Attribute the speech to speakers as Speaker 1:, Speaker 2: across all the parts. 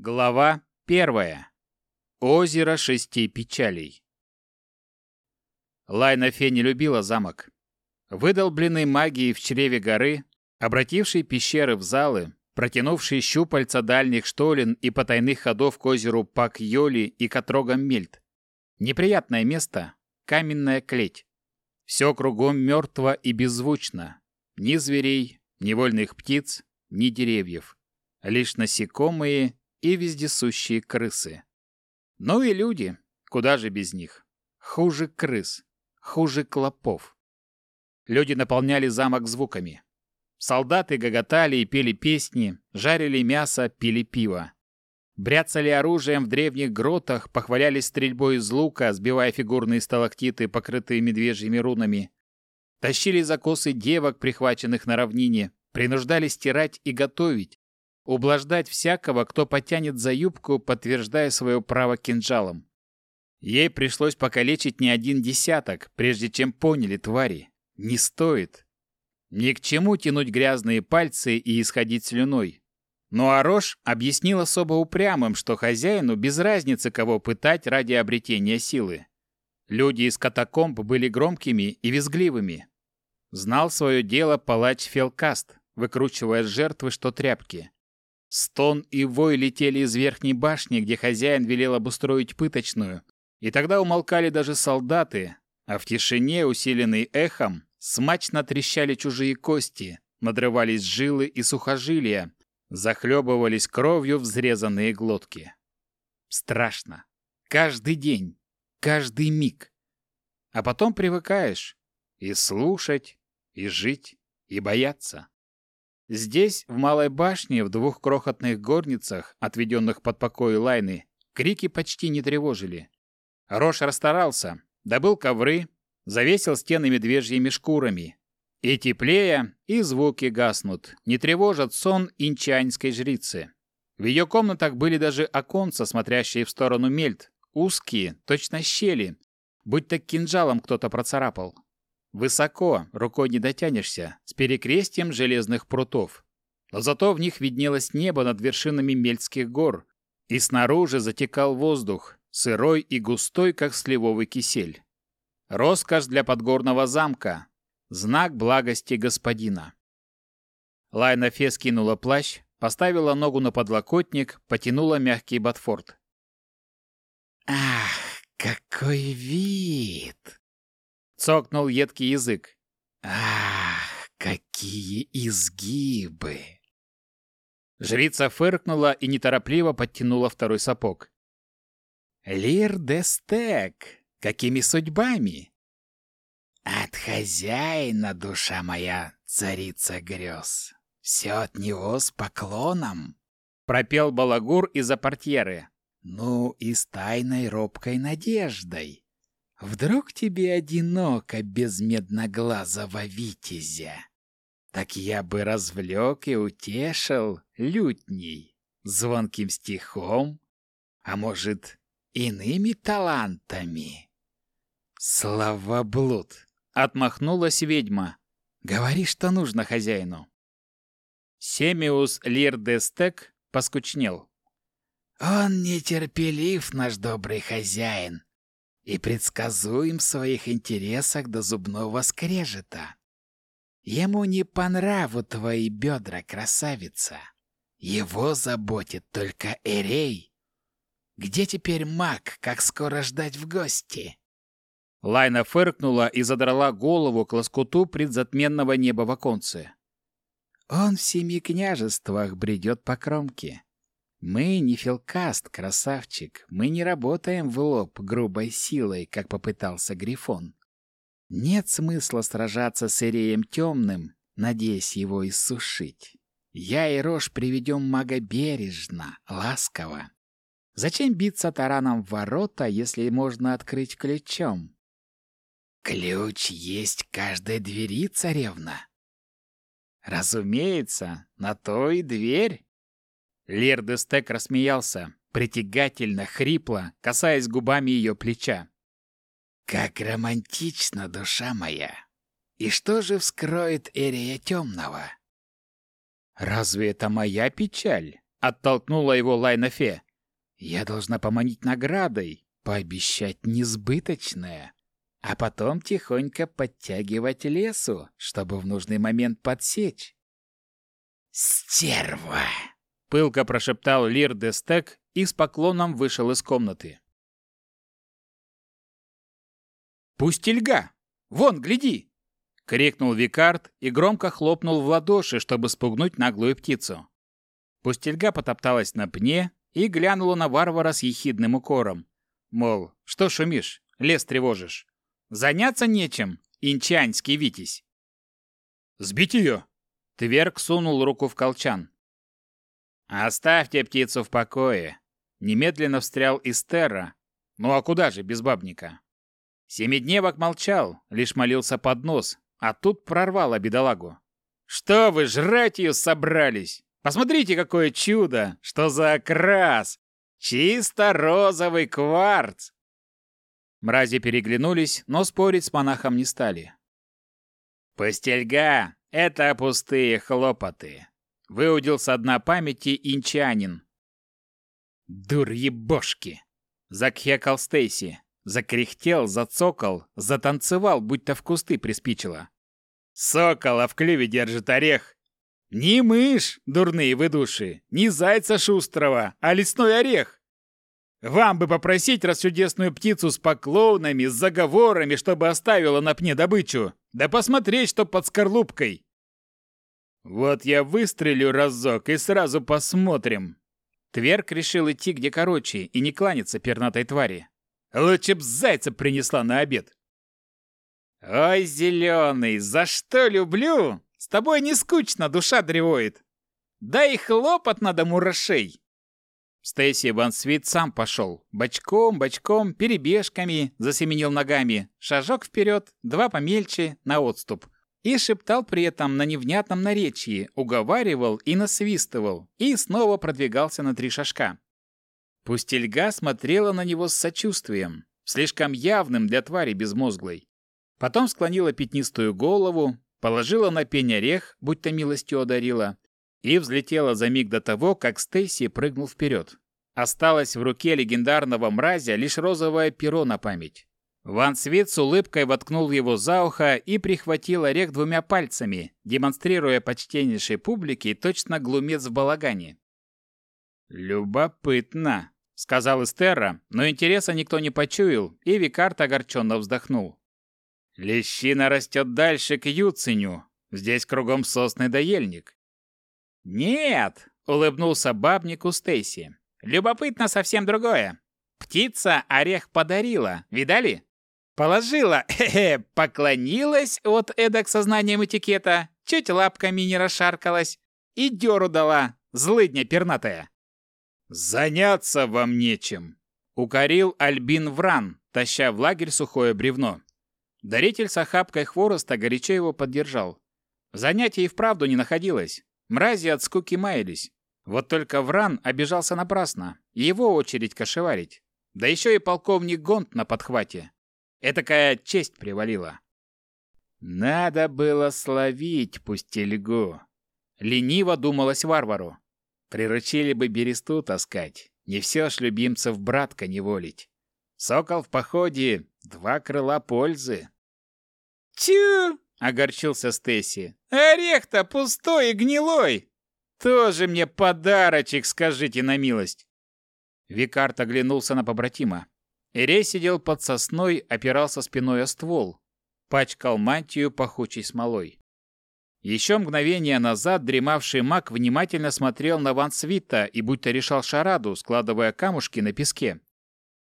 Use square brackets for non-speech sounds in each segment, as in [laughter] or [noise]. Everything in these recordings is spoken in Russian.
Speaker 1: Глава первая. Озеро шести печалей. Лайна Фе не любила замок. Выдолбленный магией в чреве горы, обративший пещеры в залы, протянувший щупальца дальних штолен и потайных ходов к озеру Пак-Йоли и к отрогам Мельт. Неприятное место — каменная клеть. Все кругом мертво и беззвучно. Ни зверей, ни вольных птиц, ни деревьев. Лишь насекомые и вездесущие крысы. Ну и люди, куда же без них? Хуже крыс, хуже клопов. Люди наполняли замок звуками. Солдаты гоготали и пели песни, жарили мясо, пили пиво. Бряцали оружием в древних гротах, похвалялись стрельбой из лука, сбивая фигурные сталактиты, покрытые медвежьими рунами. Тащили за косы девок, прихваченных на равнине, принуждали стирать и готовить, ублаждать всякого, кто потянет за юбку, подтверждая свое право кинжалом. Ей пришлось покалечить не один десяток, прежде чем поняли твари. Не стоит. Ни к чему тянуть грязные пальцы и исходить слюной. Ну а Рош объяснил особо упрямым, что хозяину без разницы, кого пытать ради обретения силы. Люди из катакомб были громкими и визгливыми. Знал свое дело палач Фелкаст, выкручивая жертвы что тряпки. Стон и вой летели из верхней башни, где хозяин велел обустроить пыточную, и тогда умолкали даже солдаты, а в тишине, усиленной эхом, смачно трещали чужие кости, надрывались жилы и сухожилия, захлебывались кровью взрезанные глотки. Страшно. Каждый день, каждый миг. А потом привыкаешь и слушать, и жить, и бояться. Здесь, в Малой башне, в двух крохотных горницах, отведенных под покой Лайны, крики почти не тревожили. Рош расстарался, добыл ковры, завесил стены медвежьими шкурами. И теплее, и звуки гаснут, не тревожат сон инчанской жрицы. В ее комнатах были даже оконца, смотрящие в сторону мельт, узкие, точно щели, будто кинжалом кто-то процарапал. Высоко, рукой не дотянешься, с перекрестием железных прутов. Но зато в них виднелось небо над вершинами Мельтских гор, и снаружи затекал воздух, сырой и густой, как сливовый кисель. Роскошь для подгорного замка, знак благости господина. Лайна Фе скинула плащ, поставила ногу на подлокотник, потянула мягкий ботфорд. «Ах, какой вид!» Цокнул едкий язык. Ах, какие изгибы! Жрица фыркнула и неторопливо подтянула второй сапог. Лир де стек, какими судьбами? От хозяина, душа моя, царица грез. Все от него с поклоном. Пропел балагур из-за портьеры. Ну и с тайной робкой надеждой. Вдруг тебе одиноко без медноглазого витязя? Так я бы развлек и утешил лютней, звонким стихом, а может, иными талантами. Славоблуд! Отмахнулась ведьма. Говори, что нужно хозяину. Семиус Лирдестек поскучнел. Он нетерпелив, наш добрый хозяин, и предсказуем в своих интересах до зубного скрежета. Ему не по нраву твои бедра, красавица. Его заботит только Эрей. Где теперь маг, как скоро ждать в гости? Лайна фыркнула и задрала голову к лоскуту предзатменного неба в оконце. Он в семи княжествах бредет по кромке. Мы не филкаст, красавчик. Мы не работаем в лоб грубой силой, как попытался Грифон. Нет смысла сражаться с Иреем Темным, надеясь его иссушить. Я и Рожь приведем мага бережно, ласково. Зачем биться тараном в ворота, если можно открыть ключом? Ключ есть каждой двери, царевна. Разумеется, на то и дверь. Лердестек рассмеялся, притягательно, хрипло, касаясь губами ее плеча. «Как романтично, душа моя! И что же вскроет Эрия Темного?» «Разве это моя печаль?» — оттолкнула его Лайнафе. «Я должна поманить наградой, пообещать несбыточное, а потом тихонько подтягивать лесу, чтобы в нужный момент подсечь». «Стерва!» — пылко прошептал Лир Дестек и с поклоном вышел из комнаты. «Пустельга! Вон, гляди!» — крикнул Викард и громко хлопнул в ладоши, чтобы спугнуть наглую птицу. Пустельга потопталась на пне и глянула на варвара с ехидным укором. Мол, что шумишь, лес тревожишь? Заняться нечем, инчанский витязь. «Сбить ее!» Тверк сунул руку в колчан. «Оставьте птицу в покое!» Немедленно встрял Истерра. «Ну а куда же без бабника?» Семидневок молчал, лишь молился под нос, а тут прорвало бедолагу. «Что вы, жрать ее собрались? Посмотрите, какое чудо! Что за окрас! Чисто розовый кварц!» Мрази переглянулись, но спорить с монахом не стали. «Пустельга — это пустые хлопоты», — выудил со дна памяти инчанин. «Дурьебошки!» — закхекал Стейси. Закряхтел, зацокал, затанцевал, будто в кусты приспичило. «Сокола в клюве держит орех, не мышь, дурные вы души, не зайца шустрого, а лесной орех. Вам бы попросить расчудесную птицу с поклонами, с заговорами, чтобы оставила на пне добычу, да посмотреть, что под скорлупкой. Вот я выстрелю разок и сразу посмотрим. Тверк решил идти где короче и не кланяться пернатой твари. Лучше б зайца принесла на обед. Ой, зеленый, за что люблю? С тобой не скучно, душа древоет. Да и хлопот надо мурашей. Стейси Вансвит сам пошел. Бочком, бочком, перебежками, засеменил ногами. Шажок вперед, два помельче, на отступ. И шептал при этом на невнятном наречии, уговаривал и насвистывал, и снова продвигался на три шажка. Пустельга смотрела на него с сочувствием, слишком явным для твари безмозглой. Потом склонила пятнистую голову, положила на пень орех, будто милостью одарила, и взлетела за миг до того, как Стейси прыгнул вперед. Осталось в руке легендарного мразя лишь розовое перо на память. Ван Свит с улыбкой воткнул его за ухо и прихватил орех двумя пальцами, демонстрируя почтеннейшей публике точно глумец в балагане. «Любопытно», — сказал Эстерра, но интереса никто не почуял, и Викарт огорченно вздохнул. Лещина растет дальше к Юциню. Здесь кругом сосны да ельник. Нет, улыбнулся бабнику Стейси. Любопытно совсем другое. Птица орех подарила, видали? Положила, [laughs] хе-хе, поклонилась от эдак сознанием этикета, чуть лапками не расшаркалась и дёру дала, злыдня пернатая. «Заняться вам нечем», — укорил Альбин Вран, таща в лагерь сухое бревно. Даритель с охапкой хвороста горячо его поддержал. Занятий и вправду не находилось. Мрази от скуки маялись. Вот только Вран обижался напрасно. Его очередь кошеварить. Да еще и полковник Гонт на подхвате. Этакая честь привалила. Надо было словить пустельгу. Лениво думалось варвару. Приручили бы бересту таскать. Не все ж любимцев братка неволить. Сокол в походе — два крыла пользы. «Тю!» — огорчился Стесси. «Орех-то пустой и гнилой! Тоже мне подарочек, скажите на милость!» Викарт оглянулся на побратима. Ирей сидел под сосной, опирался спиной о ствол, пачкал мантию пахучей смолой. Еще мгновение назад дремавший маг внимательно смотрел на Ван Свита и будто решал шараду, складывая камушки на песке.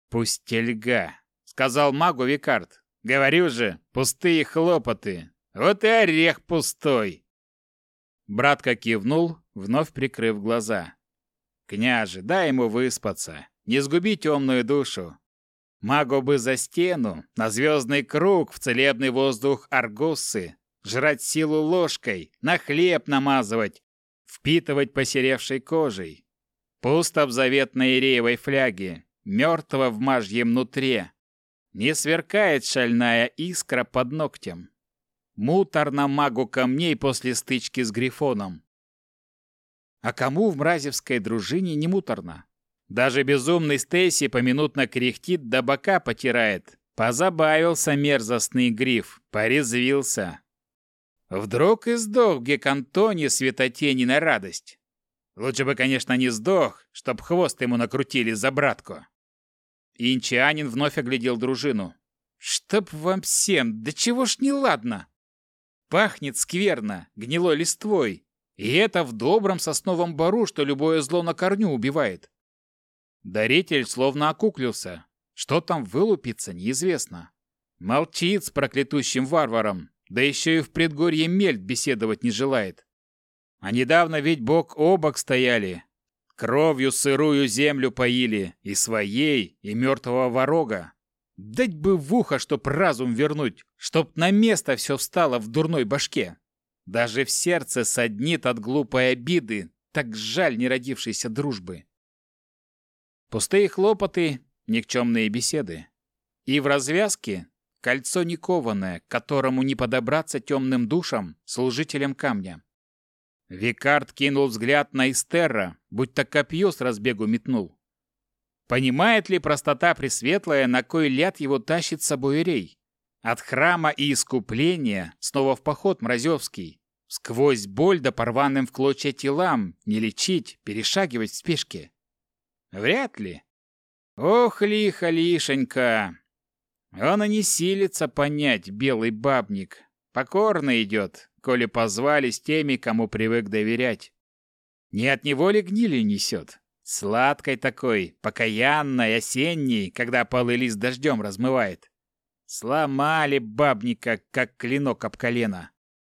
Speaker 1: «Пустельга», — сказал магу Викард. «Говорю же, пустые хлопоты. Вот и орех пустой». Братка кивнул, вновь прикрыв глаза. «Княже, дай ему выспаться, не сгуби темную душу. Магу бы за стену, на звездный круг, в целебный воздух Аргуссы, жрать силу ложкой, на хлеб намазывать, впитывать посеревшей кожей. Пусто в заветной иреевой фляге, мертвого в мажьем нутре. Не сверкает шальная искра под ногтем. Муторно магу камней после стычки с Грифоном. А кому в мразевской дружине не муторно? Даже безумный Стейси поминутно кряхтит да бока потирает. Позабавился мерзостный гриф, порезвился. Вдруг и сдох в светотени на радость. Лучше бы, конечно, не сдох, чтоб хвост ему накрутили за братку. Инчанин вновь оглядел дружину. «Чтоб вам всем, да чего ж не ладно? Пахнет скверно, гнилой листвой, и это в добром сосновом бору, что любое зло на корню убивает». Даритель словно окуклился. Что там вылупится, неизвестно. Молчит с проклятущим варваром, да еще и в предгорье Мельт беседовать не желает. А недавно ведь бок о бок стояли, Кровью сырую землю поили, и своей, и мертвого ворога. Дать бы в ухо, чтоб разум вернуть, чтоб на место все встало в дурной башке. Даже в сердце саднит от глупой обиды, так жаль неродившейся дружбы. Пустые хлопоты, никчемные беседы. И в развязке кольцо никованное, которому не подобраться темным душам, служителям камня. Викард кинул взгляд на Истерра, будто копье с разбегу метнул. Понимает ли простота Пресветлая, на кой ляд его тащит с собой Рей? От храма и искупления снова в поход Мразевский. Сквозь боль да порванным в клочья телам не лечить, перешагивать в спешке. Вряд ли. Ох, лихо, лишенька. Он и не силится понять, белый бабник. Покорно идет, коли позвали с теми, кому привык доверять. Не от него ли гнили несет? Сладкой такой, покаянной, осенней, когда полы лист дождем размывает. Сломали бабника, как клинок об колено.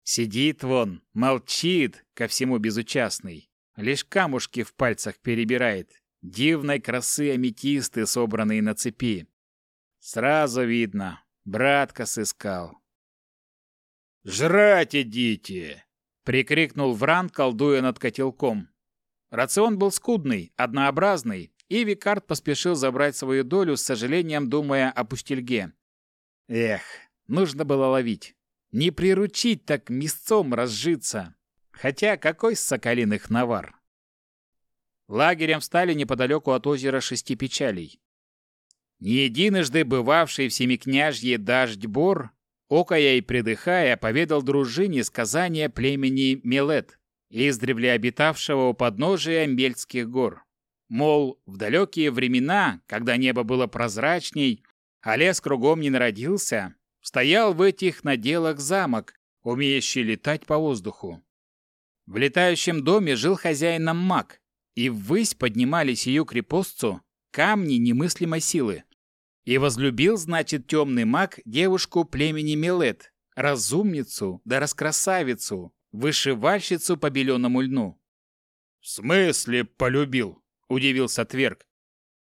Speaker 1: Сидит вон, молчит, ко всему безучастный. Лишь камушки в пальцах перебирает. Дивной красы аметисты, собранные на цепи. Сразу видно, братка сыскал. «Жрать идите!» — прикрикнул Вран, колдуя над котелком. Рацион был скудный, однообразный, и Викард поспешил забрать свою долю, с сожалением думая о пустельге. Эх, нужно было ловить. Не приручить, так мясцом разжиться. Хотя какой с соколиных навар? Лагерем встали неподалеку от озера Шести Печалей. Не единожды бывавший в Семикняжье дождь-бор Окая и придыхая, поведал дружине сказания племени Милет, издревле обитавшего у подножия Мельтских гор. Мол, в далекие времена, когда небо было прозрачней, а лес кругом не народился, стоял в этих наделах замок, умеющий летать по воздуху. В летающем доме жил хозяином маг, и ввысь поднимались ее крепостцу камни немыслимой силы. И возлюбил, значит, темный маг девушку племени Милет, разумницу да раскрасавицу, вышивальщицу по беленому льну. «В смысле полюбил?» – удивился Тверк.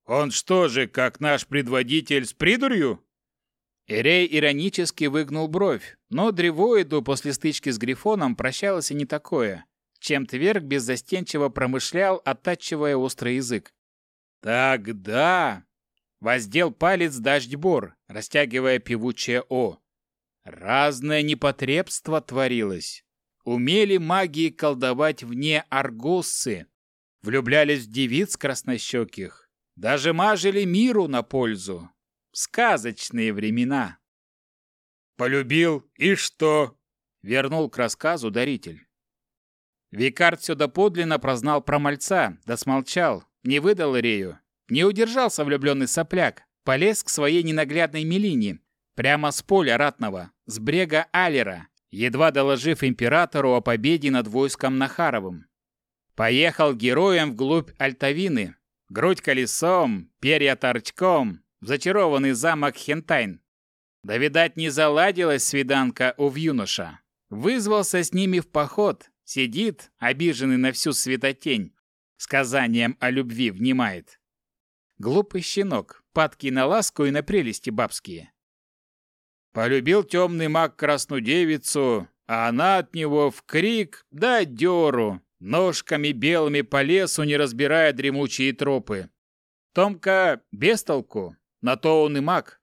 Speaker 1: «Он что же, как наш предводитель, с придурью?» Эрей иронически выгнул бровь, но древоиду после стычки с Грифоном прощалось и не такое, чем Тверк беззастенчиво промышлял, оттачивая острый язык. «Тогда Воздел палец дождьбор, растягивая певучее «о». Разное непотребство творилось. Умели магии колдовать вне аргоссы, влюблялись в девиц краснощеких, даже мажили миру на пользу. Сказочные времена. «Полюбил, и что?» — вернул к рассказу даритель. Викард все доподлинно прознал про мальца, да смолчал, не выдал Рею, не удержался влюбленный сопляк, полез к своей ненаглядной Мелине, прямо с поля ратного, с брега Алера, едва доложив императору о победе над войском Нахаровым. Поехал героем вглубь Альтавины, грудь колесом, перья торчком, в зачарованный замок Хентайн. Да, видать, не заладилась свиданка у юноша. Вызвался с ними в поход, сидит, обиженный на всю светотень, сказанием о любви внимает. Глупый щенок, падкий на ласку и на прелести бабские. Полюбил темный маг красную девицу, а она от него в крик да дёру, ножками белыми по лесу, не разбирая дремучие тропы. Томка без толку, на то он и маг.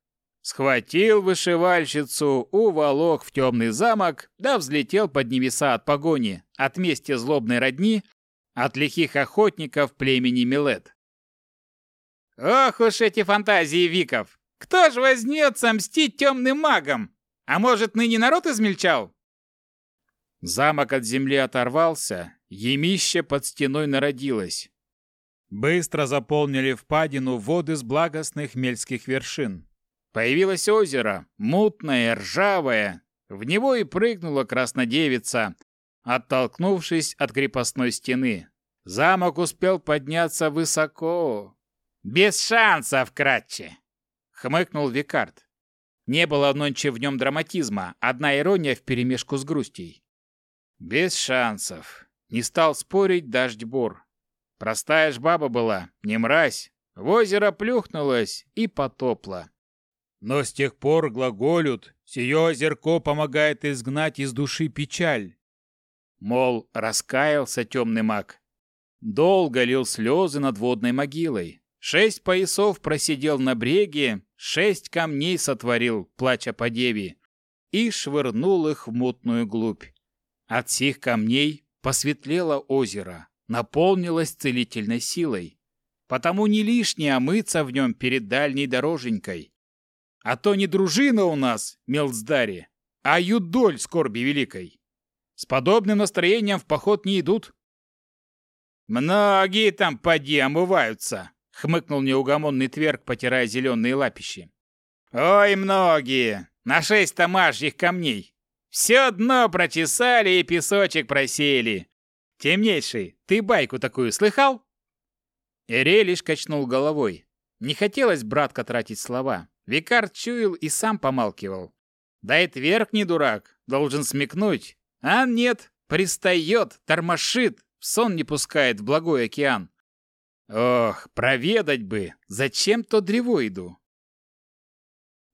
Speaker 1: Схватил вышивальщицу, уволок в темный замок, да взлетел под небеса от погони, от мести злобной родни, от лихих охотников племени Милет. Ох уж эти фантазии Виков! Кто ж возьмется мстить темным магам? А может, ныне народ измельчал? Замок от земли оторвался, емище под стеной народилось. Быстро заполнили впадину воды с благостных мельских вершин. Появилось озеро, мутное, ржавое. В него и прыгнула краснодевица, оттолкнувшись от крепостной стены. Замок успел подняться высоко. «Без шансов, кратче!» — хмыкнул Викард. Не было нонче в нем драматизма, одна ирония вперемешку с грустей. «Без шансов!» — не стал спорить Дождь-Бур. Простая ж баба была, не мразь. В озеро плюхнулась и потопла. Но с тех пор глаголют, сие озерко помогает изгнать из души печаль. Мол, раскаялся темный маг. Долго лил слезы над водной могилой. Шесть поясов просидел на бреге, шесть камней сотворил, плача по деве, и швырнул их в мутную глубь. От сих камней посветлело озеро, наполнилось целительной силой. Потому не лишнее омыться в нем перед дальней дороженькой. А то не дружина у нас, Мелцдари, а юдоль скорби великой. С подобным настроением в поход не идут. «Многие там поди омываются», — хмыкнул неугомонный тверк, потирая зеленые лапищи. «Ой, многие! На шесть тамашних камней! Все дно прочесали и песочек просеяли! Темнейший, ты байку такую слыхал?» Эрей лишь качнул головой. Не хотелось братка тратить слова. Викар чуял и сам помалкивал. Да и тверк не дурак, должен смекнуть, а нет, пристает, тормошит, в сон не пускает в благой океан. Ох, проведать бы, зачем то древо иду?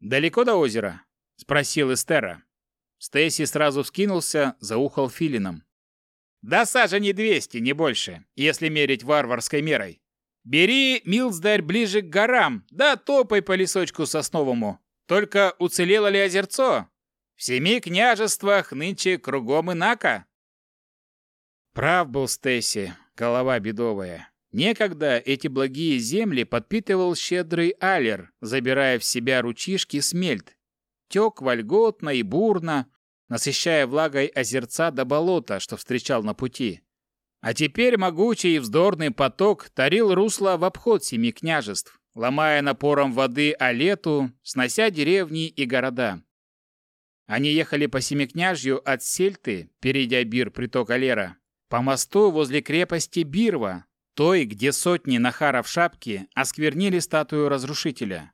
Speaker 1: «Далеко до озера?» — спросил Эстера. Стейси сразу вскинулся, заухал филином. «Да сажени двести, не больше, если мерить варварской мерой. Бери, Милсдарь, ближе к горам, да топай по лесочку сосновому. Только уцелело ли озерцо? В семи княжествах нынче кругом инако. Прав был Стесси, голова бедовая. Некогда эти благие земли подпитывал щедрый алер, забирая в себя ручишки смельт. Тек вольготно и бурно, насыщая влагой озерца до болота, что встречал на пути. А теперь могучий и вздорный поток тарил русло в обход семи княжеств, ломая напором воды Алету, снося деревни и города. Они ехали по Семикняжью от Сельты, перейдя Бир, приток Алера, по мосту возле крепости Бирва, той, где сотни нахаров шапки осквернили статую разрушителя.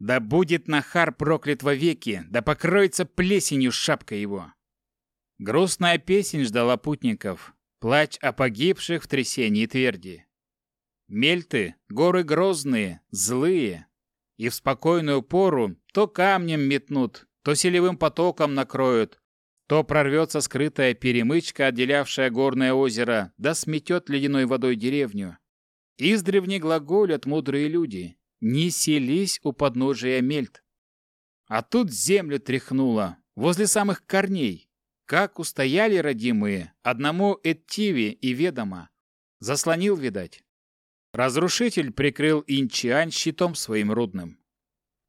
Speaker 1: Да будет нахар проклят вовеки, да покроется плесенью шапка его. Грустная песнь ждала путников, плач о погибших в трясении тверди. Мельты — горы грозные, злые, и в спокойную пору то камнем метнут, то селевым потоком накроют, то прорвется скрытая перемычка, отделявшая горное озеро, да сметет ледяной водой деревню. Издревне глаголят мудрые люди. Не селись у подножия мельт. А тут землю тряхнуло, возле самых корней. Как устояли родимые, одному Эттиве и ведомо. Заслонил, видать. Разрушитель прикрыл Инчиань щитом своим рудным.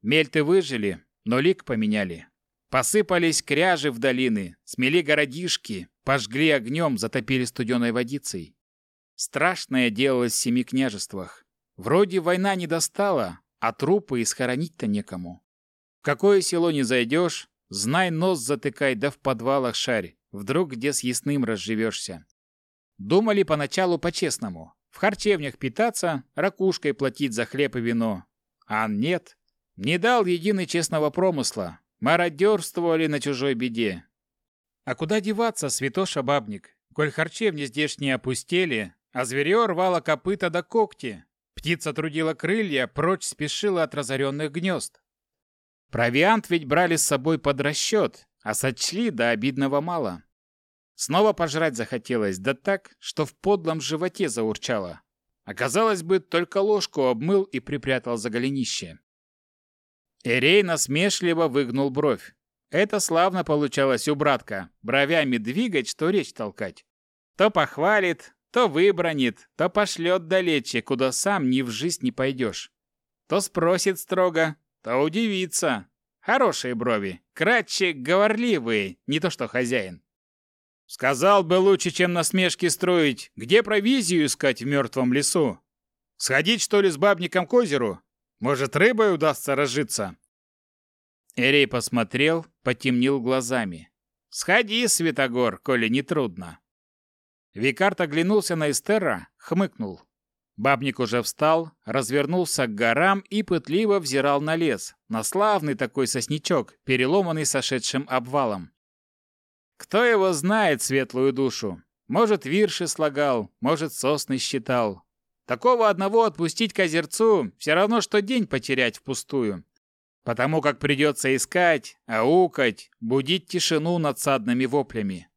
Speaker 1: Мельты выжили, но лик поменяли. Посыпались кряжи в долины, смели городишки, пожгли огнем, затопили студеной водицей. Страшное делалось в семи княжествах. Вроде война не достала, а трупы и схоронить-то некому. В какое село не зайдешь, знай нос затыкай, да в подвалах шарь, вдруг где с ясным разживешься. Думали поначалу по-честному. В харчевнях питаться, ракушкой платить за хлеб и вино. А нет, не дал единый честного промысла, Мародерствовали на чужой беде. А куда деваться, святоша бабник? Коль харчевни здешние опустели, а зверье рвало копыта до когти. Птица трудила крылья, прочь спешила от разоренных гнезд. Провиант ведь брали с собой под расчет, а сочли до обидного мало. Снова пожрать захотелось, да так, что в подлом животе заурчало. Оказалось бы, только ложку обмыл и припрятал за голенище. Эрей насмешливо выгнул бровь. Это славно получалось у братка, бровями двигать, что речь толкать. То похвалит, То выбронит, то пошлет далече, куда сам ни в жизнь не пойдешь. То спросит строго, то удивится. Хорошие брови, кратче говорливые, не то что хозяин. Сказал бы лучше, чем насмешки строить, где провизию искать в мертвом лесу. Сходить, что ли, с бабником к озеру? Может, рыбой удастся разжиться?» Эрей посмотрел, потемнил глазами. «Сходи, Святогор, коли не трудно». Викарт оглянулся на Эстера, хмыкнул. Бабник уже встал, развернулся к горам и пытливо взирал на лес, на славный такой сосничок, переломанный сошедшим обвалом. Кто его знает, светлую душу? Может, вирши слагал, может, сосны считал. Такого одного отпустить к озерцу все равно, что день потерять впустую. Потому как придется искать, аукать, будить тишину над садными воплями.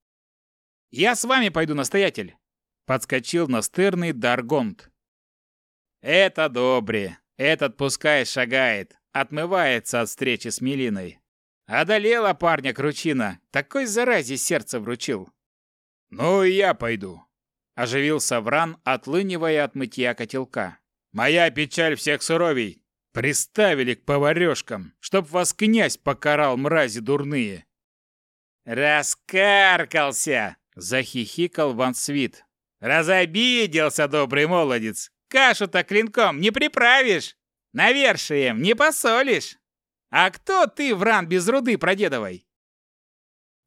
Speaker 1: «Я с вами пойду, настоятель!» Подскочил настырный Даргонт. «Это добре. Этот пускай шагает, отмывается от встречи с Милиной. Одолела парня кручина, такой заразе сердце вручил. Ну и я пойду. Оживился Вран, отлынивая от мытья котелка. Моя печаль всех суровей. Приставили к поварешкам, чтоб вас князь покарал, мрази дурные. Раскаркался, захихикал Ван Свит. Разобиделся добрый молодец. Кашу-то клинком не приправишь. Навершием не посолишь. «А кто ты, Вран, без руды прадедовой?»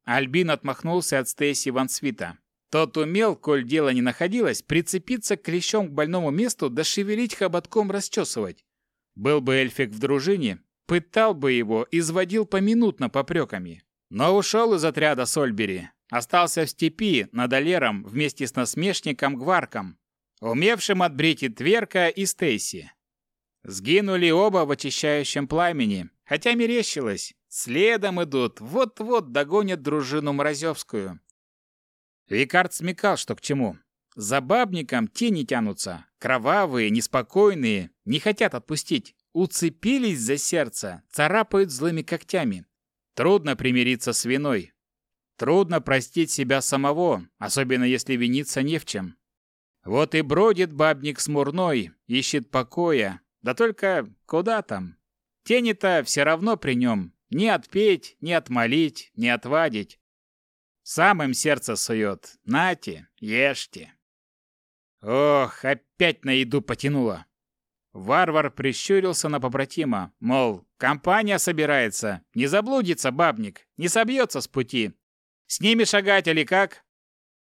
Speaker 1: Альбин отмахнулся от Стейси Ван Свита. Тот умел, коль дело не находилось, прицепиться клещом к больному месту да шевелить хоботком расчесывать. Был бы эльфик в дружине, пытал бы его, изводил поминутно попреками. Но ушел из отряда Сольбери, остался в степи над Алером вместе с насмешником Гварком, умевшим отбрить и Тверка, и Стейси. Сгинули оба в очищающем пламени, хотя мерещилось. Следом идут, вот-вот догонят дружину Морозевскую. Викард смекал, что к чему. За бабником тени тянутся, кровавые, неспокойные, не хотят отпустить. Уцепились за сердце, царапают злыми когтями. Трудно примириться с виной. Трудно простить себя самого, особенно если виниться не в чем. Вот и бродит бабник смурной, ищет покоя, да только куда там? Тени-то все равно при нем. Ни отпеть, ни отмолить, ни отвадить. Сам им сердце сует. Нате, ешьте. Ох, опять на еду потянуло. Варвар прищурился на побратима, мол, компания собирается, не заблудится бабник, не собьется с пути. С ними шагать или как?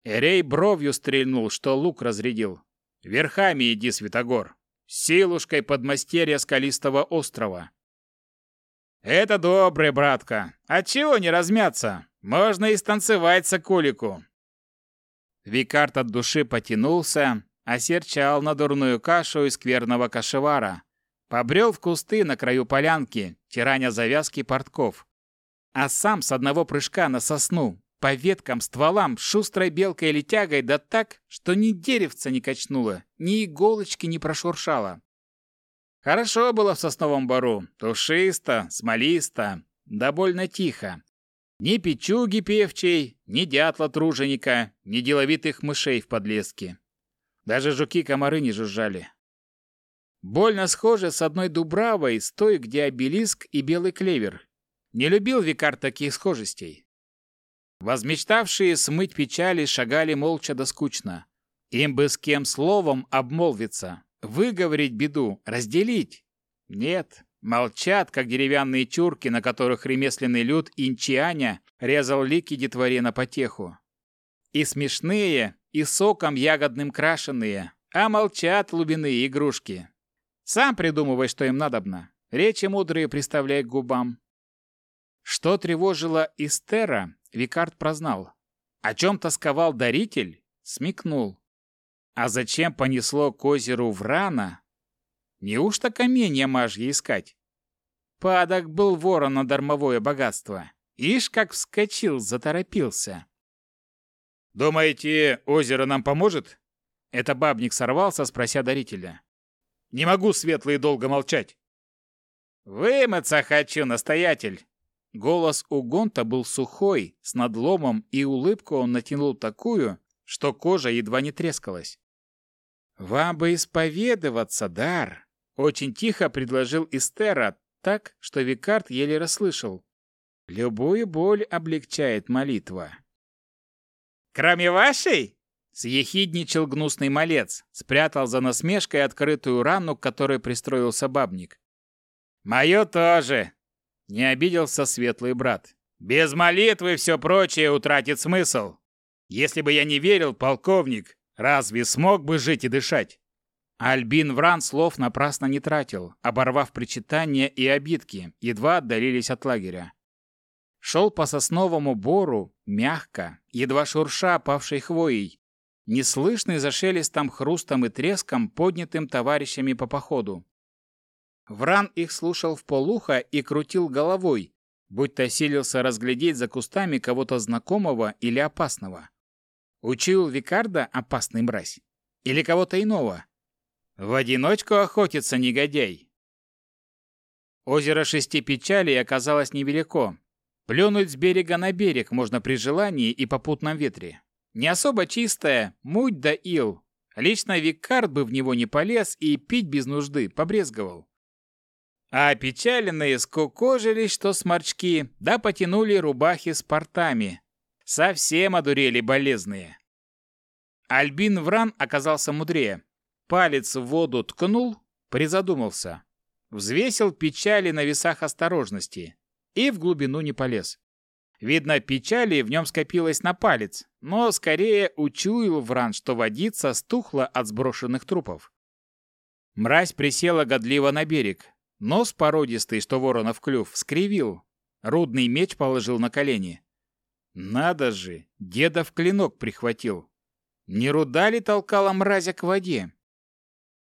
Speaker 1: Эрей бровью стрельнул, что лук разрядил. Верхами иди, Святогор силушкой подмастерья скалистого острова. «Это добрый, братка. А чего не размяться? Можно и станцевать соколику». Викарт от души потянулся, осерчал на дурную кашу из скверного кашевара. Побрел в кусты на краю полянки, тираня завязки портков. А сам с одного прыжка на сосну, по веткам, стволам, шустрой белкой или тягой, да так, что ни деревца не качнуло, ни иголочки не прошуршало. Хорошо было в сосновом бору, тушисто, смолисто, да больно тихо. Ни печуги певчей, ни дятла труженика, ни деловитых мышей в подлеске. Даже жуки-комары не жужжали. Больно схоже с одной дубравой, с той, где обелиск и белый клевер. Не любил Викар таких схожестей. Возмечтавшие смыть печали шагали молча да скучно. Им бы с кем словом обмолвиться, выговорить беду, разделить. Нет, молчат, как деревянные чурки, на которых ремесленный люд инчианя резал лики детворе на потеху. И смешные, и соком ягодным крашеные, а молчат глубины игрушки. Сам придумывай, что им надобно. Речи мудрые приставляй к губам. Что тревожило Истера, Викард прознал. О чем тосковал даритель, смекнул. А зачем понесло к озеру Врана? Неужто каменья мажьи искать? Падок был ворон на дармовое богатство. Ишь, как вскочил, заторопился. «Думаете, озеро нам поможет?» Это бабник сорвался, спрося дарителя. «Не могу, светлые, долго молчать». «Вымыться хочу, настоятель!» Голос у Гонта был сухой, с надломом, и улыбку он натянул такую, что кожа едва не трескалась. «Вам бы исповедоваться, дар!» — очень тихо предложил Истера, так, что Викард еле расслышал. «Любую боль облегчает молитва». «Кроме вашей?» — съехидничал гнусный малец, спрятал за насмешкой открытую рану, к которой пристроился бабник. «Мое тоже!» — не обиделся светлый брат. «Без молитвы все прочее утратит смысл. Если бы я не верил, полковник, разве смог бы жить и дышать?» Альбин Вран слов напрасно не тратил, оборвав причитания и обидки, едва отдалились от лагеря. Шел по сосновому бору, мягко, едва шурша опавшей хвоей, неслышный за шелестом, хрустом и треском, поднятым товарищами по походу. Вран их слушал в полухо и крутил головой, будто силился разглядеть за кустами кого-то знакомого или опасного. Учил Викарда опасный мразь? Или кого-то иного? В одиночку охотится негодяй. Озеро Шести Печалей оказалось невелико. Плюнуть с берега на берег можно при желании и попутном ветре. Не особо чистое, муть да ил. Лично Викард бы в него не полез и пить без нужды побрезговал. А опечаленные скукожились, что сморчки, да потянули рубахи с портами. Совсем одурели болезные. Альбин Вран оказался мудрее. Палец в воду ткнул, призадумался. Взвесил печали на весах осторожности и в глубину не полез. Видно, печали в нем скопилось на палец, но скорее учуял Вран, что водица стухла от сброшенных трупов. Мразь присела годливо на берег, Нос породистый, что воронов клюв, скривил. Рудный меч положил на колени. Надо же, деда в клинок прихватил. Не руда ли толкала мразя к воде?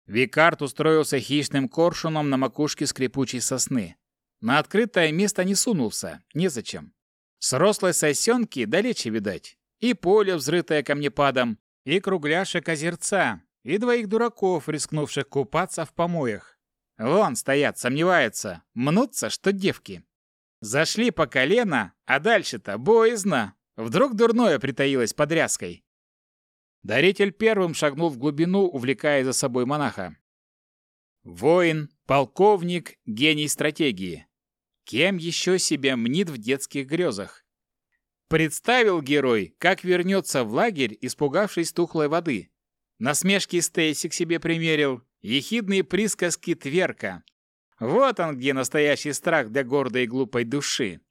Speaker 1: Викард устроился хищным коршуном на макушке скрипучей сосны. На открытое место не сунулся, незачем. С рослой сосенки далече видать. И поле, взрытое камнепадом, и кругляшек озерца, и двоих дураков, рискнувших купаться в помоях. Вон стоят, сомневаются, мнутся, что девки. Зашли по колено, а дальше-то боязно. Вдруг дурное притаилось под ряской. Даритель первым шагнул в глубину, увлекая за собой монаха. Воин, полковник, гений стратегии. Кем еще себя мнит в детских грезах? Представил герой, как вернется в лагерь, испугавшись тухлой воды. Насмешки Стейси к себе примерил, ехидные присказки Тверка. Вот он где настоящий страх для гордой и глупой души.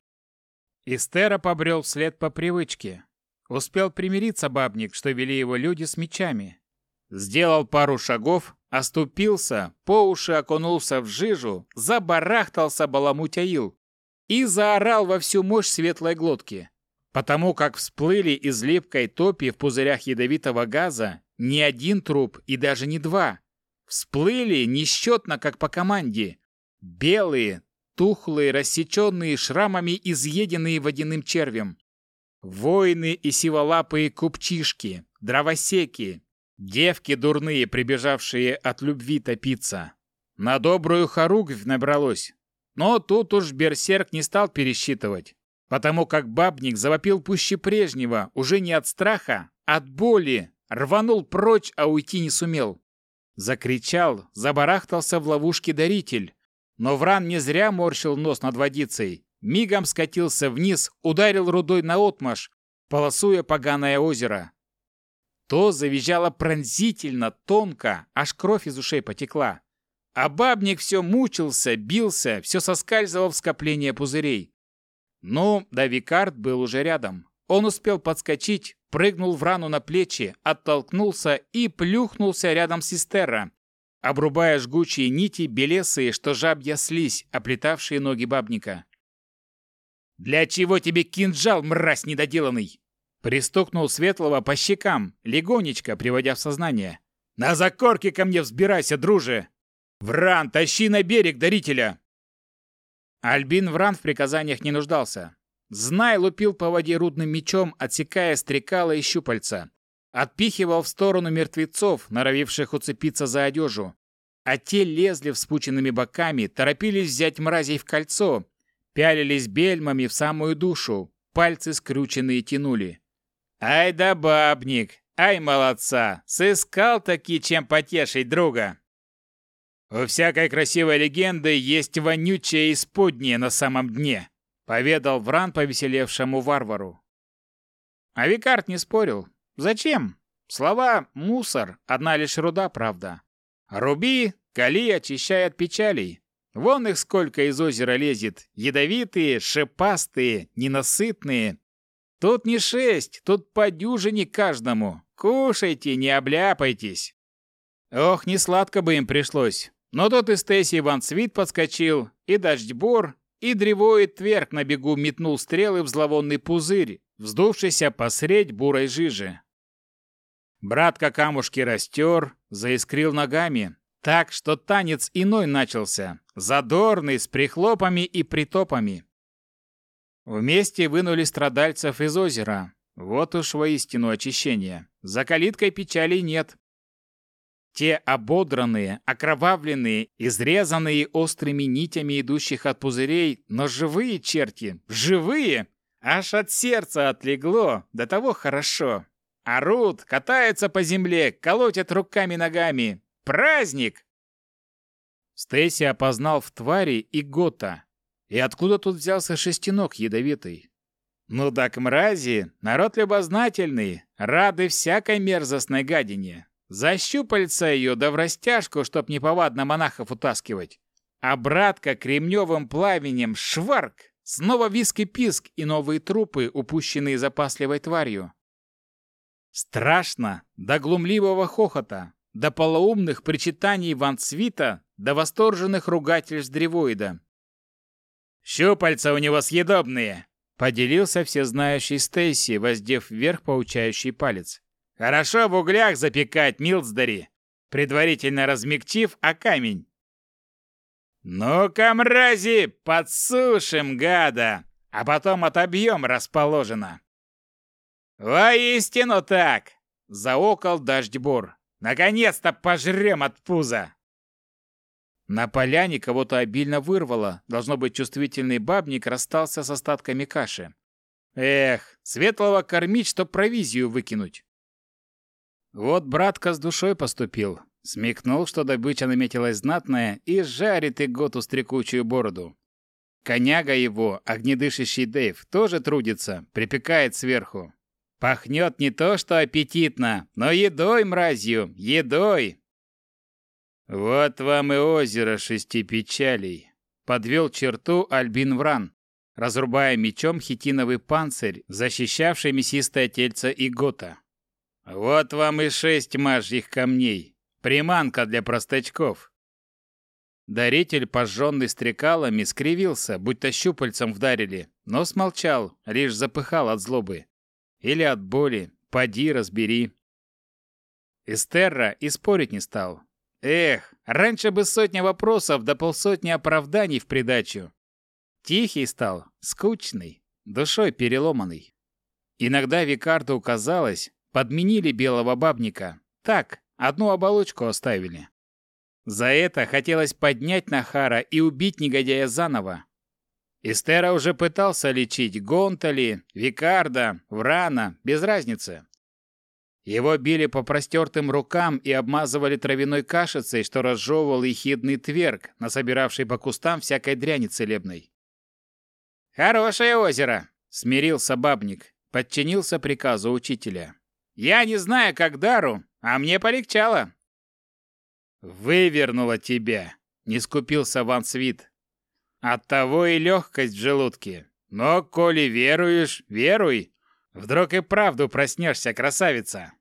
Speaker 1: Истера побрел вслед по привычке. Успел примириться бабник, что вели его люди с мечами. Сделал пару шагов, оступился, по уши окунулся в жижу, забарахтался баламутяил и заорал во всю мощь светлой глотки. Потому как всплыли из липкой топи в пузырях ядовитого газа не один труп и даже не два, Всплыли несчетно, как по команде. Белые, тухлые, рассеченные шрамами, изъеденные водяным червем. Воины и сиволапые купчишки, дровосеки, девки дурные, прибежавшие от любви топиться. На добрую хоругвь набралось. Но тут уж берсерк не стал пересчитывать, потому как бабник завопил пуще прежнего, уже не от страха, а от боли, рванул прочь, а уйти не сумел. Закричал, забарахтался в ловушке даритель. Но Вран не зря морщил нос над водицей. Мигом скатился вниз, ударил рудой наотмашь, полосуя поганое озеро. То завизжало пронзительно, тонко, аж кровь из ушей потекла. А бабник все мучился, бился, все соскальзывал в скопление пузырей. Ну, да Викард был уже рядом. Он успел подскочить, прыгнул в рану на плечи, оттолкнулся и плюхнулся рядом с Истерра, обрубая жгучие нити белесые, что жабья слизь, оплетавшие ноги бабника. «Для чего тебе кинжал, мразь недоделанный?» Пристукнул Светлого по щекам, легонечко приводя в сознание. «На закорке ко мне взбирайся, друже! Вран, тащи на берег дарителя!» Альбин Вран в приказаниях не нуждался. Знай лупил по воде рудным мечом, отсекая стрекала и щупальца. Отпихивал в сторону мертвецов, норовивших уцепиться за одежу. А те лезли вспученными боками, торопились взять мразей в кольцо, пялились бельмами в самую душу, пальцы скрюченные тянули. «Ай да бабник! Ай, молодца! Сыскал таки, чем потешить друга!» «У всякой красивой легенды есть вонючее исподнее на самом дне», поведал Вран повеселевшему варвару. А Викард не спорил. «Зачем? Слова «мусор» — одна лишь руда, правда. Руби, кали, от печалей. Вон их сколько из озера лезет. Ядовитые, шипастые, ненасытные. Тут не шесть, тут по дюжине каждому. Кушайте, не обляпайтесь. Ох, не сладко бы им пришлось. Но тут и Стесси Ван Свит подскочил, и Дождьбор, и древоид Тверк на бегу метнул стрелы в зловонный пузырь, вздувшийся посредь бурой жижи. Братка камушки растер, заискрил ногами, так что танец иной начался, задорный, с прихлопами и притопами. Вместе вынули страдальцев из озера. Вот уж воистину очищение. За калиткой печали нет. Те ободранные, окровавленные, изрезанные острыми нитями идущих от пузырей, но живые черти, живые! Аж от сердца отлегло, до того хорошо. Орут, катаются по земле, колотят руками-ногами. Праздник! Стейси опознал в твари и Гота. И откуда тут взялся шестенок ядовитый? Ну так мрази, народ любознательный, рады всякой мерзостной гадине. Защупальца ее да в растяжку, чтоб неповадно монахов утаскивать. А братка кремневым пламенем шварк, снова виски писк и новые трупы, упущенные запасливой тварью. Страшно, до глумливого хохота, до полоумных причитаний Ван Цвита, до восторженных ругательств древоида. «Щупальца у него съедобные!» — поделился всезнающий Стейси, воздев вверх поучающий палец. Хорошо в углях запекать, Милсдари, предварительно размягчив о камень. «Ну-ка, мрази, подсушим гада, а потом отобьем расположено». «Воистину так!» — заокал Дождьбур. «Наконец-то пожрем от пуза!» На поляне кого-то обильно вырвало. Должно быть, чувствительный бабник расстался с остатками каши. Эх, светлого кормить, чтоб провизию выкинуть. Вот братка с душой поступил. Смекнул, что добыча наметилась знатная, и жарит и готу стрекучую бороду. Коняга его, огнедышащий Дэйв, тоже трудится, припекает сверху. Пахнет не то, что аппетитно, но едой, мразью, едой. Вот вам и озеро шести печалей. Подвел черту Альбин Вран, разрубая мечом хитиновый панцирь, защищавший мясистое тельце Игота. Вот вам и шесть мажьих камней. Приманка для простачков. Даритель, пожженный стрекалами, скривился, будто щупальцем вдарили, но смолчал, лишь запыхал от злобы. Или от боли, поди разбери. Эстерра и спорить не стал. Эх, раньше бы сотня вопросов да полсотни оправданий в придачу. Тихий стал, скучный, душой переломанный. Иногда Викарду казалось, Подменили белого бабника. Так, одну оболочку оставили. За это хотелось поднять Нахара и убить негодяя заново. Истера уже пытался лечить Гонтали, Викарда, Врана, без разницы. Его били по простертым рукам и обмазывали травяной кашицей, что разжевывал ехидный тверг, насобиравший по кустам всякой дряни целебной. «Хорошее озеро!» — смирился бабник, подчинился приказу учителя. Я не знаю, как Дару, а мне полегчало. Вывернула тебя, не скупился Ван Свит. Оттого и легкость в желудке. Но, коли веруешь, веруй. Вдруг и правду проснешься, красавица.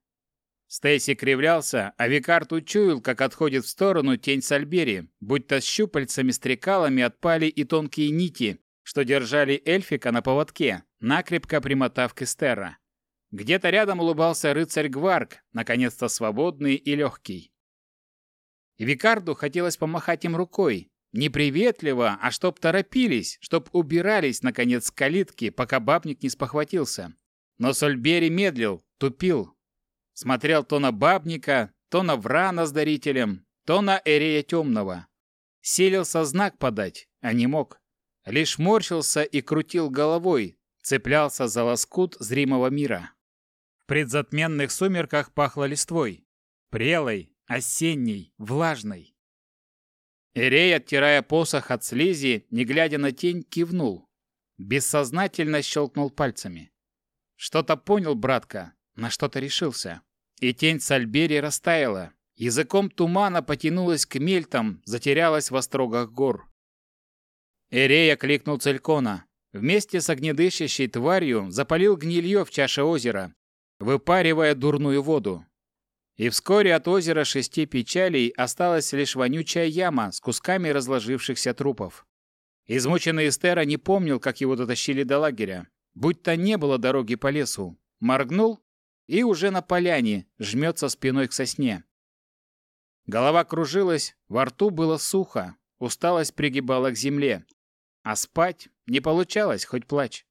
Speaker 1: Стейси кривлялся, а Викард учуял, как отходит в сторону тень Сальбери, будто с щупальцами-стрекалами отпали и тонкие нити, что держали эльфика на поводке, накрепко примотав к Эстерра. Где-то рядом улыбался рыцарь Гварк, наконец-то свободный и легкий. Викарду хотелось помахать им рукой. Не приветливо, а чтоб торопились, чтоб убирались, наконец, с калитки, пока бабник не спохватился. Но Сольбери медлил, тупил. Смотрел то на бабника, то на Врана с дарителем, то на Эрея Темного. Селился знак подать, а не мог. Лишь морщился и крутил головой, цеплялся за лоскут зримого мира. Предзатменных сумерках пахло листвой. Прелой, осенней, влажной. Эрей, оттирая посох от слизи, не глядя на тень, кивнул. Бессознательно щелкнул пальцами. Что-то понял братка, на что-то решился. И тень Сальбери растаяла. Языком тумана потянулась к мельтам, затерялась в острогах гор. Эрея кликнул Целькона. Вместе с огнедышащей тварью запалил гнилье в чаше озера, выпаривая дурную воду. И вскоре от озера шести печалей осталась лишь вонючая яма с кусками разложившихся трупов. Измученный Эстера не помнил, как его дотащили до лагеря. Будь то не было дороги по лесу. Моргнул и уже на поляне жмется спиной к сосне. Голова кружилась, во рту было сухо, усталость пригибала к земле. А спать не получалось, хоть плачь.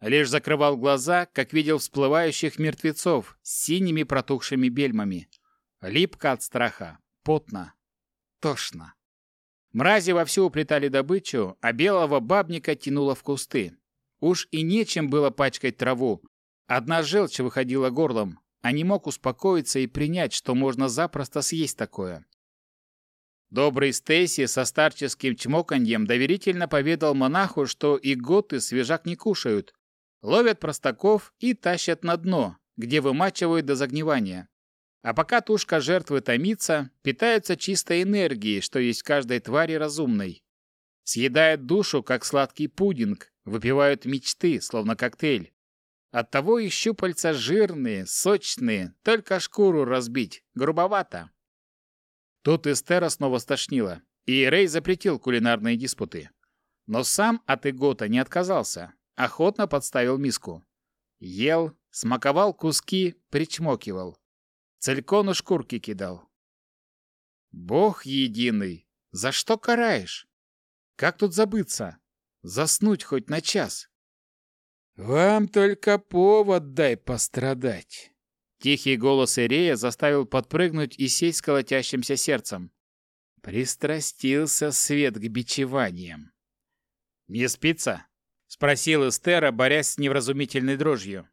Speaker 1: Лишь закрывал глаза, как видел всплывающих мертвецов с синими протухшими бельмами. Липко от страха, потно, тошно. Мрази вовсю уплетали добычу, а белого бабника тянуло в кусты. Уж и нечем было пачкать траву, Одна желчь выходила горлом, а не мог успокоиться и принять, что можно запросто съесть такое. Добрый Стейси со старческим чмоканьем доверительно поведал монаху, что и готы свежак не кушают, ловят простаков и тащат на дно, где вымачивают до загнивания. А пока тушка жертвы томится, питаются чистой энергией, что есть в каждой твари разумной. Съедают душу, как сладкий пудинг, выпивают мечты, словно коктейль. Оттого и щупальца жирные, сочные, только шкуру разбить, грубовато. Тут Эстера снова стошнила, и Рей запретил кулинарные диспуты. Но сам от Игота не отказался, охотно подставил миску. Ел, смаковал куски, причмокивал. Целькону шкурки кидал. «Бог единый! За что караешь? Как тут забыться? Заснуть хоть на час?» «Вам только повод дай пострадать!» Тихий голос Ирея заставил подпрыгнуть и сесть с колотящимся сердцем. Пристрастился свет к бичеваниям. «Не спится?» — спросил Эстера, борясь с невразумительной дрожью.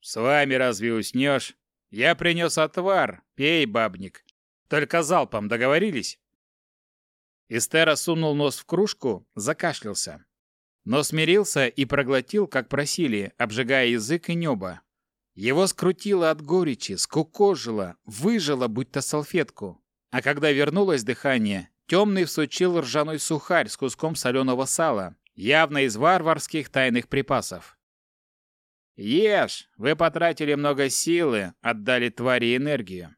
Speaker 1: «С вами разве уснешь? Я принес отвар, пей, бабник. Только залпом договорились?» Эстера сунул нос в кружку, закашлялся но смирился и проглотил, как просили, обжигая язык и небо. Его скрутило от горечи, скукожило, выжило, будто салфетку. А когда вернулось дыхание, темный всучил ржаной сухарь с куском соленого сала, явно из варварских тайных припасов. «Ешь! Вы потратили много силы, отдали твари энергию».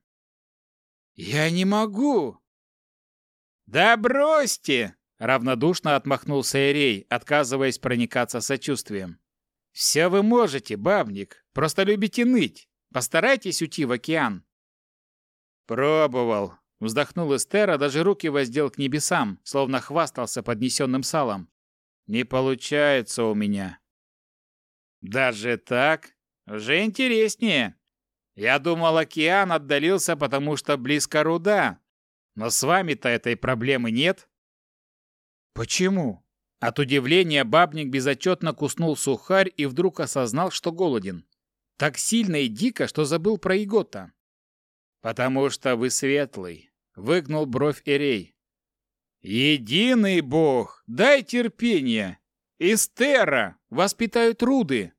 Speaker 1: «Я не могу!» «Да бросьте!» Равнодушно отмахнулся Эрей, отказываясь проникаться сочувствием. «Все вы можете, бабник, просто любите ныть. Постарайтесь уйти в океан». «Пробовал», — вздохнул Эстера, даже руки воздел к небесам, словно хвастался поднесенным салом. «Не получается у меня». «Даже так? Уже интереснее. Я думал, океан отдалился, потому что близко руда. Но с вами-то этой проблемы нет». «Почему?» От удивления бабник безотчетно куснул сухарь и вдруг осознал, что голоден. Так сильно и дико, что забыл про Игота. «Потому что вы светлый», — выгнул бровь Эрей. «Единый бог, дай терпение! Истера воспитают руды!»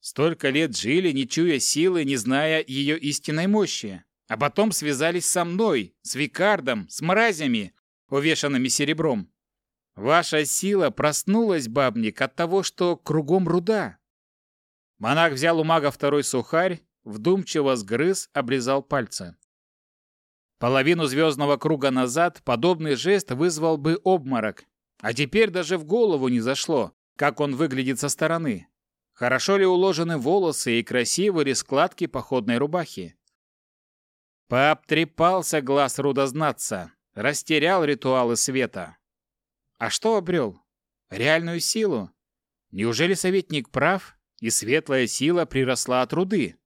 Speaker 1: Столько лет жили, не чуя силы, не зная ее истинной мощи. А потом связались со мной, с Викардом, с мразями, увешанными серебром. Ваша сила проснулась, бабник, от того, что кругом руда. Монах взял у мага второй сухарь, вдумчиво сгрыз, обрезал пальцы. Половину звездного круга назад подобный жест вызвал бы обморок, а теперь даже в голову не зашло, как он выглядит со стороны. Хорошо ли уложены волосы и красивы ли складки походной рубахи? Пообтрепался глаз рудознатца, растерял ритуалы света. А что обрел? Реальную силу? Неужели советник прав, и светлая сила приросла от руды?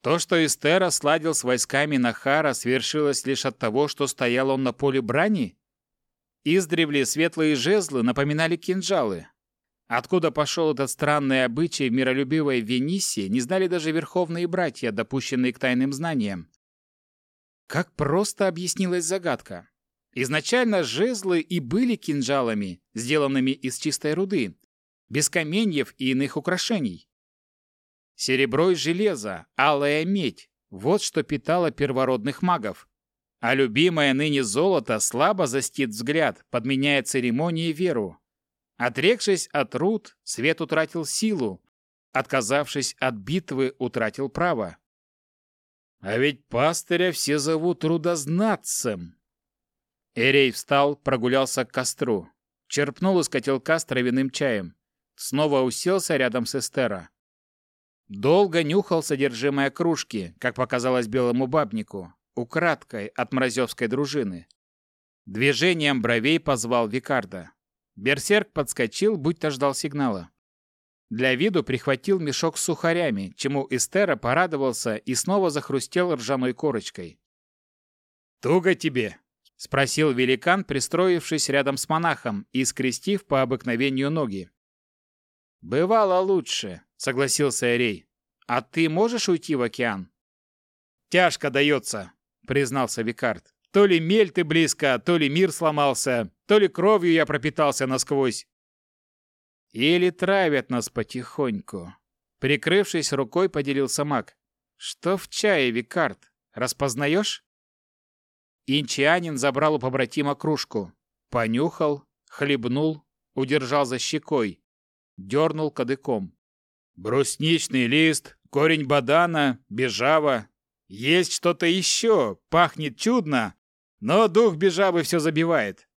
Speaker 1: То, что Эстера сладил с войсками Нахара, свершилось лишь от того, что стоял он на поле брани? Издревле светлые жезлы напоминали кинжалы. Откуда пошел этот странный обычай в миролюбивой Венисии, не знали даже верховные братья, допущенные к тайным знаниям. Как просто объяснилась загадка. Изначально жезлы и были кинжалами, сделанными из чистой руды, без каменьев и иных украшений. Серебро и железо, алая медь – вот что питало первородных магов. А любимое ныне золото слабо застит взгляд, подменяя церемонии веру. Отрекшись от руд, свет утратил силу, отказавшись от битвы, утратил право. А ведь пастыря все зовут рудознатцем. Эрей встал, прогулялся к костру, черпнул из котелка с травяным чаем, снова уселся рядом с Эстера. Долго нюхал содержимое кружки, как показалось белому бабнику, украдкой от мразевской дружины. Движением бровей позвал Викарда. Берсерк подскочил, будто ждал сигнала. Для виду прихватил мешок с сухарями, чему Эстера порадовался и снова захрустел ржаной корочкой. «Туго тебе?» — спросил великан, пристроившись рядом с монахом и скрестив по обыкновению ноги. «Бывало лучше», — согласился Эрей. «А ты можешь уйти в океан?» «Тяжко дается», — признался Викард. То ли мель ты близко, то ли мир сломался, то ли кровью я пропитался насквозь. Или травят нас потихоньку. Прикрывшись рукой, поделился маг. Что в чае, Викард? Распознаешь? Инчианин забрал у побратима кружку. Понюхал, хлебнул, удержал за щекой. Дернул кадыком. Брусничный лист, корень бадана, бежава. Есть что-то еще, пахнет чудно, но дух бежавы все забивает.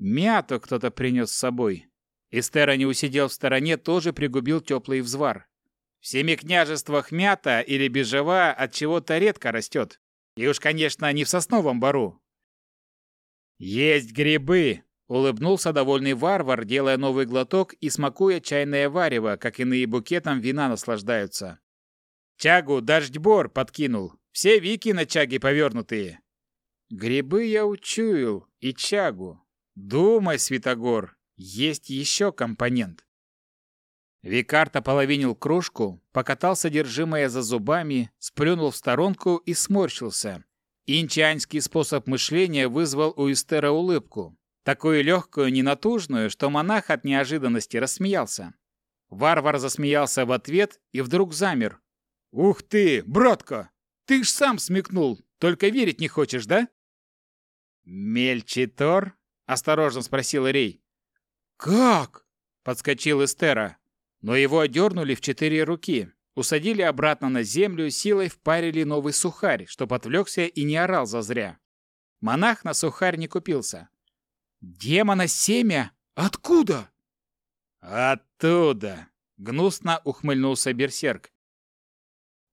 Speaker 1: Мяту кто-то принес с собой. Эстера не усидел в стороне, тоже пригубил теплый взвар. В семи княжествах мята или бежава от чего-то редко растет. И уж, конечно, не в сосновом бару. «Есть грибы!» — улыбнулся довольный варвар, делая новый глоток и смакуя чайное варево, как иные букетом вина наслаждаются. «Чагу дождьбор подкинул. Все вики на чаге повернутые. Грибы я учуял и чагу. Думай, Святогор, есть еще компонент. Викарт ополовинил кружку, покатал содержимое за зубами, сплюнул в сторонку и сморщился. Инчанский способ мышления вызвал у Эстера улыбку. Такую легкую, ненатужную, что монах от неожиданности рассмеялся. Варвар засмеялся в ответ и вдруг замер. «Ух ты, братка! Ты ж сам смекнул, только верить не хочешь, да?» «Мельчитор?» — осторожно спросил Рей. «Как?» — подскочил Эстера. Но его одернули в четыре руки, усадили обратно на землю, силой впарили новый сухарь, чтоб отвлекся и не орал зазря. Монах на сухарь не купился. «Демона семя? Откуда?» «Оттуда!» — гнусно ухмыльнулся берсерк.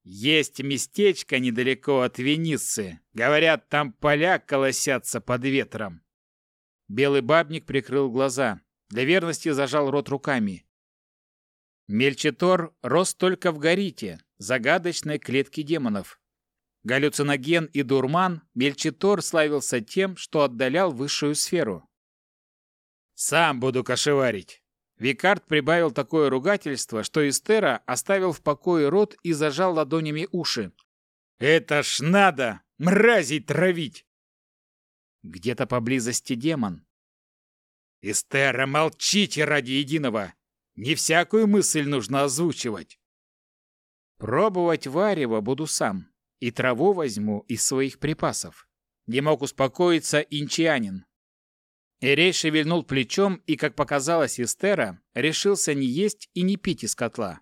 Speaker 1: Есть местечко недалеко от Венеции. Говорят, там поля колосятся под ветром. Белый бабник прикрыл глаза. Для верности зажал рот руками. Мельчитор рос только в Горите, загадочной клетке демонов. Галлюциноген и дурман Мельчитор славился тем, что отдалял высшую сферу. «Сам буду кошеварить», Викард прибавил такое ругательство, что Эстера оставил в покое рот и зажал ладонями уши. «Это ж надо! Мразей травить!» Где-то поблизости демон. «Эстера, молчите ради единого! Не всякую мысль нужно озвучивать!» «Пробовать варево буду сам, и траву возьму из своих припасов». Не мог успокоиться инчианин. Эрей шевельнул плечом и, как показалось Эстера, решился не есть и не пить из котла.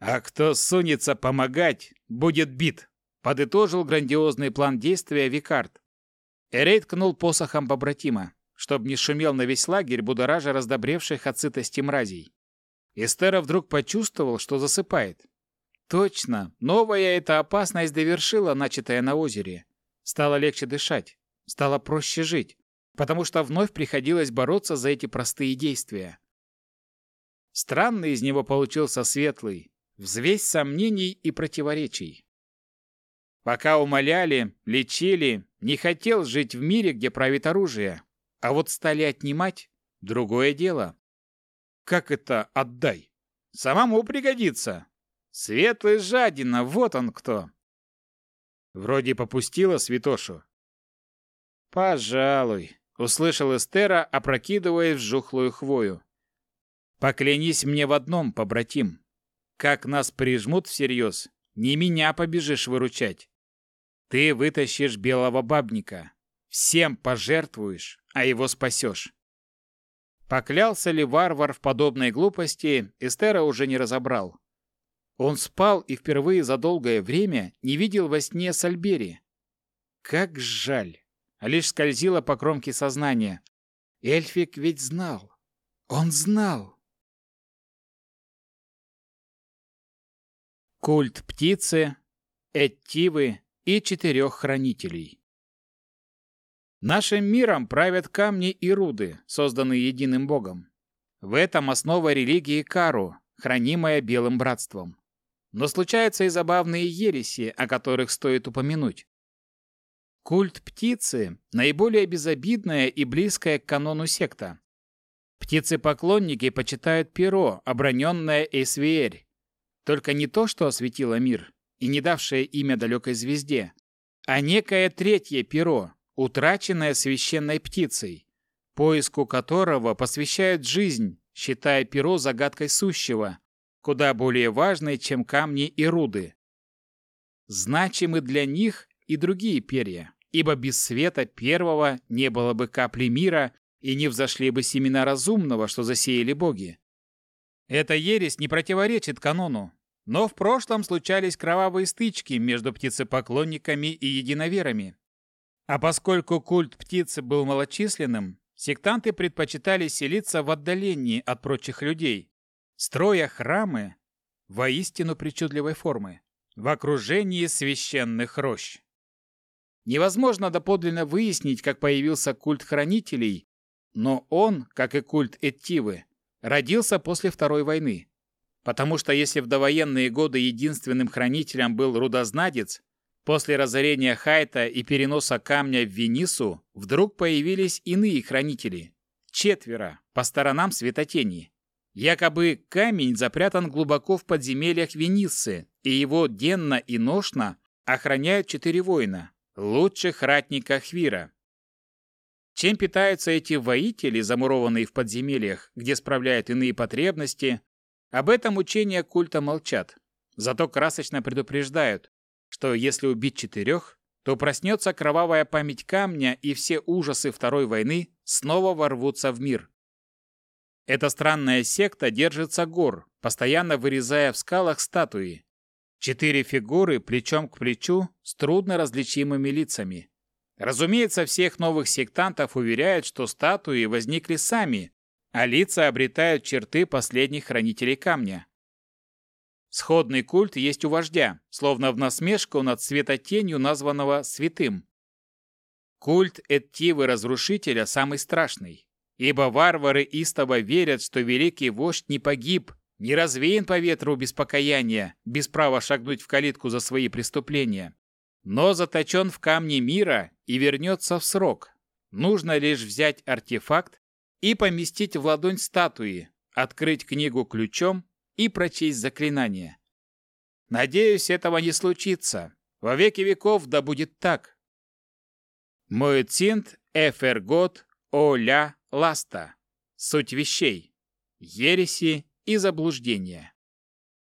Speaker 1: «А кто сунется помогать, будет бит», — подытожил грандиозный план действия Викард. Эрей ткнул посохом побратима, чтоб не шумел на весь лагерь, будоража раздобревших от сытости мразей. Эстера вдруг почувствовал, что засыпает. Точно, новая эта опасность довершила начатое на озере. Стало легче дышать, стало проще жить потому что вновь приходилось бороться за эти простые действия. Странный из него получился светлый, взвесь сомнений и противоречий. Пока умоляли, лечили, не хотел жить в мире, где правит оружие, а вот стали отнимать – другое дело. Как это отдай? Самому пригодится. Светлый жадина, вот он кто. Вроде попустила святошу. Пожалуй, услышал Эстера, опрокидывая в жухлую хвою. Поклянись мне в одном, побратим. Как нас прижмут всерьез, не меня побежишь выручать. Ты вытащишь белого бабника, всем пожертвуешь, а его спасешь. Поклялся ли варвар в подобной глупости, Эстера уже не разобрал. Он спал и впервые за долгое время не видел во сне Сальбери. Как жаль! Лишь скользила по кромке сознания. Эльфик ведь знал. Он знал. Культ птицы, Эттивы и четырех хранителей. Нашим миром правят камни и руды, созданные единым богом. В этом основа религии Кару, хранимая Белым Братством. Но случаются и забавные ереси, о которых стоит упомянуть. Культ птицы – наиболее безобидная и близкая к канону секта. Птицы-поклонники почитают перо, оброненное Эсвиэрь. Только не то, что осветило мир, и не давшее имя далекой звезде, а некое третье перо, утраченная священной птицей, поиску которого посвящают жизнь, считая перо загадкой сущего, куда более важной, чем камни и руды. Значимы для них и другие перья, ибо без света первого не было бы капли мира и не взошли бы семена разумного, что засеяли боги. Эта ересь не противоречит канону, но в прошлом случались кровавые стычки между птицепоклонниками и единоверами, а поскольку культ птицы был малочисленным, сектанты предпочитали селиться в отдалении от прочих людей, строя храмы воистину причудливой формы, в окружении священных рощ. Невозможно доподлинно выяснить, как появился культ хранителей, но он, как и культ Эттивы, родился после Второй войны. Потому что если в довоенные годы единственным хранителем был рудознадец, После разорения Хайта и переноса камня в Венису вдруг появились иные хранители. Четверо, по сторонам светотени. Якобы камень запрятан глубоко в подземельях Вениссы, и его денно и ношно охраняют четыре воина, лучших ратника Хвира. Чем питаются эти воители, замурованные в подземельях, где справляют иные потребности, об этом учения культа молчат. Зато красочно предупреждают, что если убить четырех, то проснется кровавая память камня, и все ужасы Второй войны снова ворвутся в мир. Эта странная секта держится гор, постоянно вырезая в скалах статуи. Четыре фигуры плечом к плечу с трудно различимыми лицами. Разумеется, всех новых сектантов уверяют, что статуи возникли сами, а лица обретают черты последних хранителей камня. Сходный культ есть у вождя, словно в насмешку над светотенью, названного святым. Культ Эттивы Разрушителя самый страшный, ибо варвары истово верят, что великий вождь не погиб, не развеян по ветру без покаяния, без права шагнуть в калитку за свои преступления, но заточен в камне мира и вернется в срок. Нужно лишь взять артефакт и поместить в ладонь статуи, открыть книгу ключом и прочесть заклинание. Надеюсь, этого не случится. Во веки веков да будет так. Моэцинт эфергот оля ласта. Суть вещей. Ереси и заблуждения.